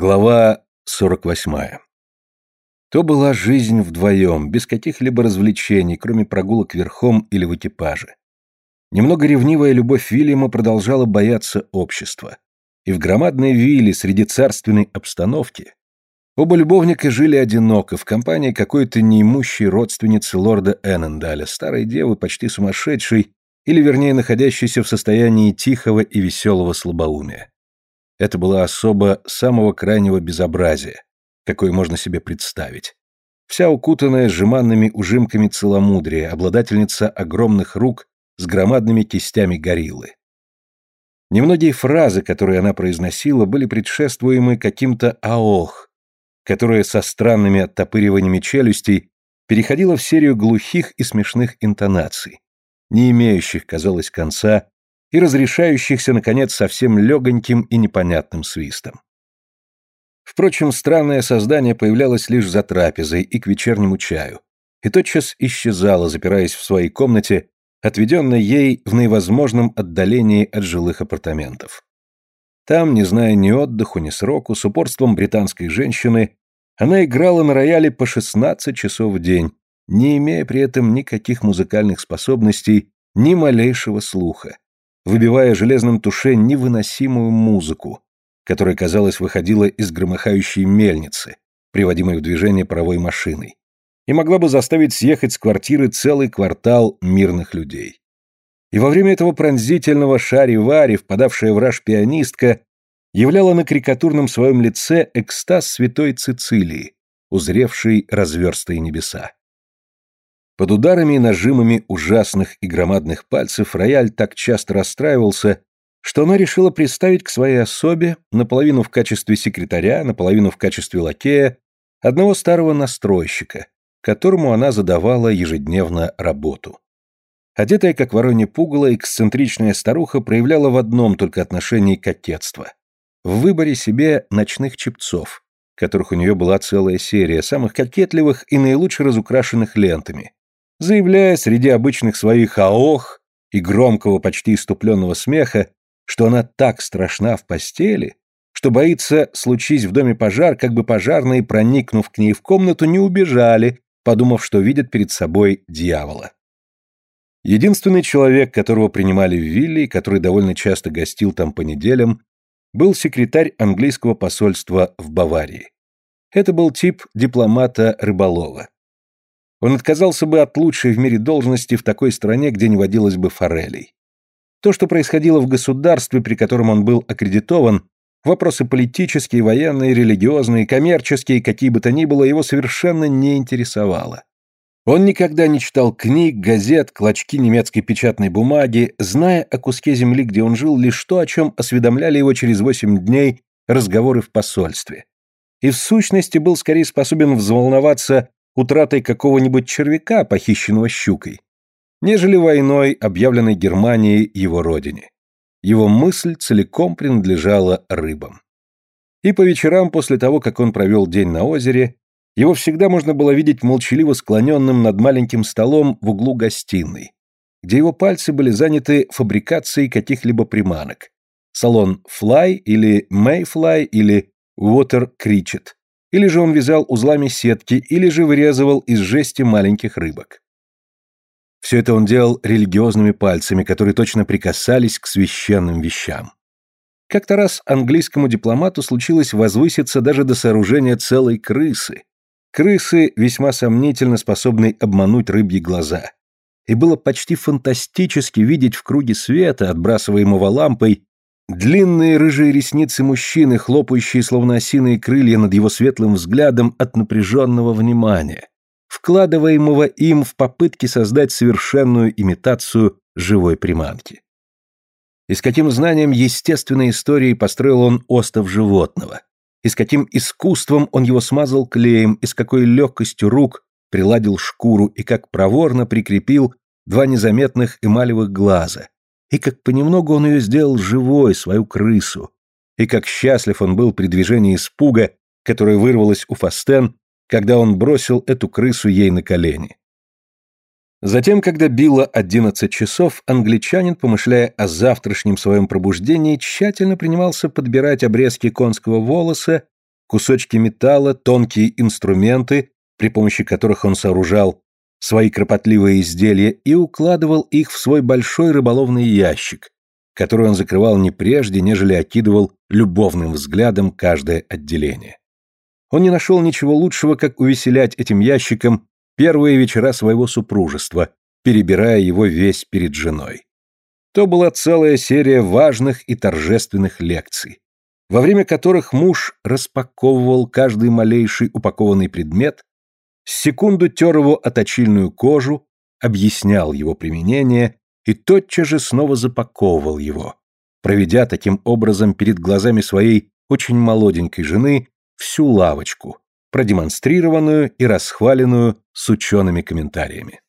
Глава 48. То была жизнь вдвоем, без каких-либо развлечений, кроме прогулок верхом или в экипаже. Немного ревнивая любовь Вильяма продолжала бояться общества. И в громадной вилле среди царственной обстановки оба любовника жили одиноко в компании какой-то неимущей родственницы лорда Эннендаля, старой девы, почти сумасшедшей, или вернее находящейся в состоянии тихого и веселого слабоумия. Это была особа самого крайнего безобразия, какое можно себе представить. Вся укутанная сжиманными ужимками целомудрия, обладательница огромных рук с громадными кистями гориллы. Немногие фразы, которые она произносила, были предшествуемы каким-то «аох», которое со странными оттопыриваниями челюстей переходило в серию глухих и смешных интонаций, не имеющих, казалось, конца и разрешающихся, наконец, совсем легоньким и непонятным свистом. Впрочем, странное создание появлялось лишь за трапезой и к вечернему чаю, и тотчас исчезало, запираясь в своей комнате, отведенной ей в наивозможном отдалении от жилых апартаментов. Там, не зная ни отдыху, ни сроку, с упорством британской женщины, она играла на рояле по 16 часов в день, не имея при этом никаких музыкальных способностей, ни малейшего слуха, выбивая железным туше невыносимую музыку, которая, казалось, выходила из громыхающей мельницы, приводимой в движение паровой машиной, и могла бы заставить съехать с квартиры целый квартал мирных людей. И во время этого пронзительного шари-вари, впадавшая в раж пианистка, являла на карикатурном своем лице экстаз святой Цицилии, узревшей разверстые небеса. Под ударами и нажимами ужасных и громадных пальцев рояль так часто расстраивался, что она решила представить к своей особе, наполовину в качестве секретаря, наполовину в качестве лакея, одного старого настройщика, которому она задавала ежедневно работу. Одетая как воронье пугало, эксцентричная старуха проявляла в одном только отношении кокетство. В выборе себе ночных чепцов, которых у нее была целая серия, самых кокетливых и наилучше разукрашенных лентами, заявляя среди обычных своих аох и громкого, почти иступленного смеха, что она так страшна в постели, что боится, случись в доме пожар, как бы пожарные, проникнув к ней в комнату, не убежали, подумав, что видят перед собой дьявола. Единственный человек, которого принимали в вилле, который довольно часто гостил там по неделям, был секретарь английского посольства в Баварии. Это был тип дипломата-рыболова. Он отказался бы от лучшей в мире должности в такой стране, где не водилось бы форелей. То, что происходило в государстве, при котором он был аккредитован, вопросы политические, военные, религиозные, коммерческие, какие бы то ни было, его совершенно не интересовало. Он никогда не читал книг, газет, клочки немецкой печатной бумаги, зная о куске земли, где он жил, лишь то, о чем осведомляли его через восемь дней разговоры в посольстве. И в сущности был скорее способен взволноваться утратой какого-нибудь червяка, похищенного щукой, нежели войной, объявленной Германией его родине. Его мысль целиком принадлежала рыбам. И по вечерам после того, как он провел день на озере, его всегда можно было видеть молчаливо склоненным над маленьким столом в углу гостиной, где его пальцы были заняты фабрикацией каких-либо приманок. Салон Fly или Mayfly или Water Кричет или же он вязал узлами сетки, или же вырезывал из жести маленьких рыбок. Все это он делал религиозными пальцами, которые точно прикасались к священным вещам. Как-то раз английскому дипломату случилось возвыситься даже до сооружения целой крысы. Крысы, весьма сомнительно способной обмануть рыбьи глаза. И было почти фантастически видеть в круге света, отбрасываемого лампой, Длинные рыжие ресницы мужчины, хлопающие словно осиные крылья над его светлым взглядом от напряженного внимания, вкладываемого им в попытки создать совершенную имитацию живой приманки. И с каким знанием естественной истории построил он остов животного, и с каким искусством он его смазал клеем, и с какой легкостью рук приладил шкуру, и как проворно прикрепил два незаметных эмалевых глаза, и как понемногу он ее сделал живой, свою крысу, и как счастлив он был при движении испуга, которое вырвалось у Фастен, когда он бросил эту крысу ей на колени. Затем, когда било одиннадцать часов, англичанин, помышляя о завтрашнем своем пробуждении, тщательно принимался подбирать обрезки конского волоса кусочки металла, тонкие инструменты, при помощи которых он сооружал свои кропотливые изделия и укладывал их в свой большой рыболовный ящик, который он закрывал не прежде, нежели окидывал любовным взглядом каждое отделение. Он не нашел ничего лучшего, как увеселять этим ящиком первые вечера своего супружества, перебирая его весь перед женой. То была целая серия важных и торжественных лекций, во время которых муж распаковывал каждый малейший упакованный предмет, секунду тер его о точильную кожу, объяснял его применение и тотчас же снова запаковывал его, проведя таким образом перед глазами своей очень молоденькой жены всю лавочку, продемонстрированную и расхваленную с учеными комментариями.